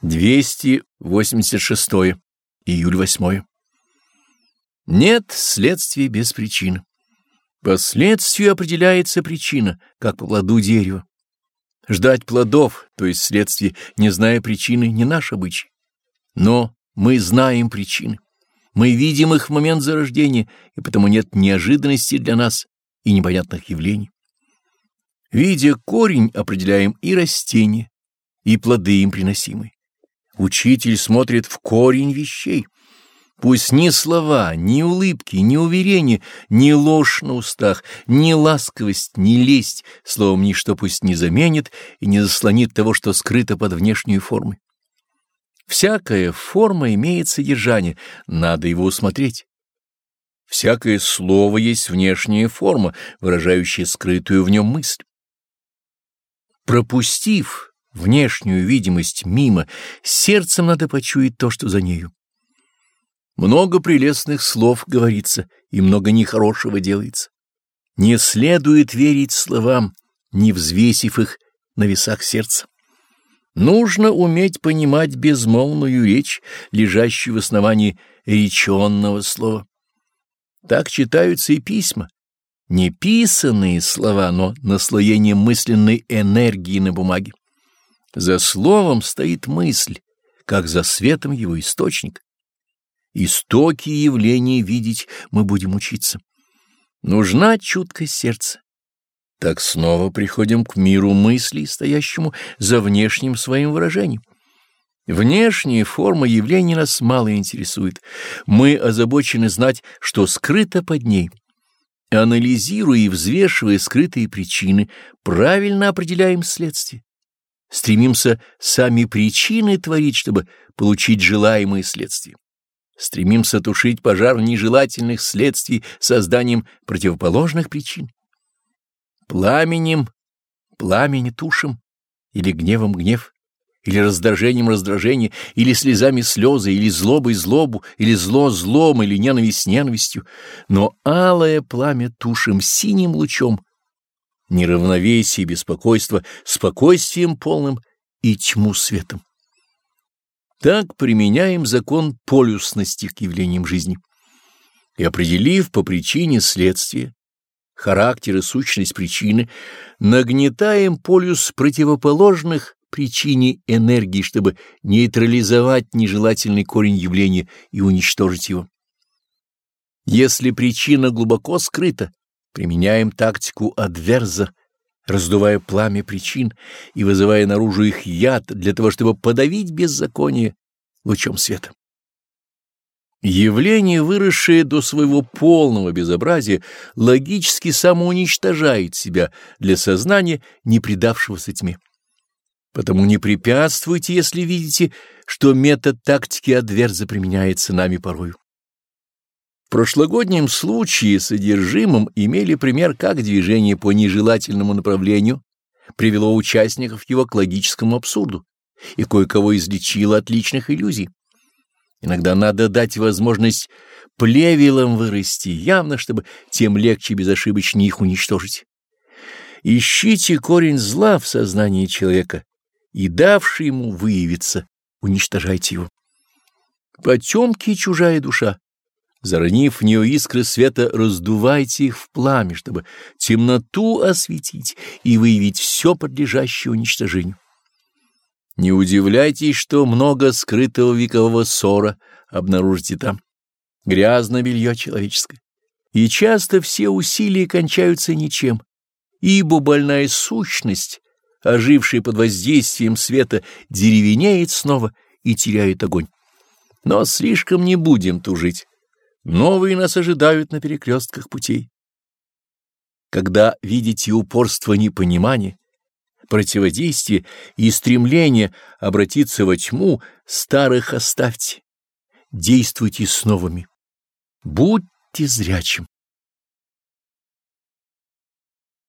286. Июль 8. Нет следствия без причины. Последствию определяется причина, как по плоду дерева. Ждать плодов, то есть следствие, не зная причины, не наш обычай. Но мы знаем причины. Мы видим их в момент зарождения, и потому нет неожиданности для нас и непонятных явлений. Видя корень, определяем и растения, и плоды им приносимые. Учитель смотрит в корень вещей. Пусть ни слова, ни улыбки, ни уверения, ни ложь на устах, ни ласковость, ни лесть, словом, ничто пусть не заменит и не заслонит того, что скрыто под внешней формой. Всякая форма имеет содержание, надо его усмотреть. Всякое слово есть внешняя форма, выражающая скрытую в нем мысль. Пропустив внешнюю видимость мимо, сердцем надо почуять то, что за нею. Много прелестных слов говорится, и много нехорошего делается. Не следует верить словам, не взвесив их на весах сердца. Нужно уметь понимать безмолвную речь, лежащую в основании реченного слова. Так читаются и письма. Не писанные слова, но наслоение мысленной энергии на бумаге. За словом стоит мысль, как за светом его источник. Истоки явления видеть мы будем учиться. Нужна чуткость сердца. Так снова приходим к миру мыслей, стоящему за внешним своим выражением. Внешняя форма явления нас мало интересует. Мы озабочены знать, что скрыто под ней. Анализируя и взвешивая скрытые причины, правильно определяем следствие. Стремимся сами причины творить, чтобы получить желаемые следствия. Стремимся тушить пожар нежелательных следствий созданием противоположных причин. Пламенем пламени тушим, или гневом гнев, или раздражением раздражение, или слезами слезы, или злобой злобу, или зло злом, или ненависть ненавистью, но алое пламя тушим синим лучом, неравновесие и беспокойство спокойствием полным и тьму светом. Так применяем закон полюсности к явлениям жизни. И определив по причине следствия, характер и сущность причины, нагнетаем полюс противоположных причине энергии, чтобы нейтрализовать нежелательный корень явления и уничтожить его. Если причина глубоко скрыта, Применяем тактику адверза, раздувая пламя причин и вызывая наружу их яд для того, чтобы подавить беззаконие лучом света. Явление, выросшее до своего полного безобразия, логически самоуничтожает себя для сознания, не предавшегося тьме. Потому не препятствуйте, если видите, что метод тактики адверза применяется нами порою. В прошлогоднем случае содержимым имели пример, как движение по нежелательному направлению привело участников его к логическому абсурду и кое-кого излечило от личных иллюзий. Иногда надо дать возможность плевелам вырасти, явно, чтобы тем легче безошибочно их уничтожить. Ищите корень зла в сознании человека и, давший ему выявиться, уничтожайте его. Потемки чужая душа Заронив в нее искры света, раздувайте их в пламя, чтобы темноту осветить и выявить все подлежащее уничтожению. Не удивляйтесь, что много скрытого векового ссора обнаружите там. Грязное белье человеческое. И часто все усилия кончаются ничем, ибо больная сущность, ожившая под воздействием света, деревенеет снова и теряет огонь. Но слишком не будем тужить. Новые нас ожидают на перекрестках путей. Когда видите упорство непонимания, противодействие и стремление обратиться во тьму, старых оставьте, действуйте с новыми. Будьте зрячим.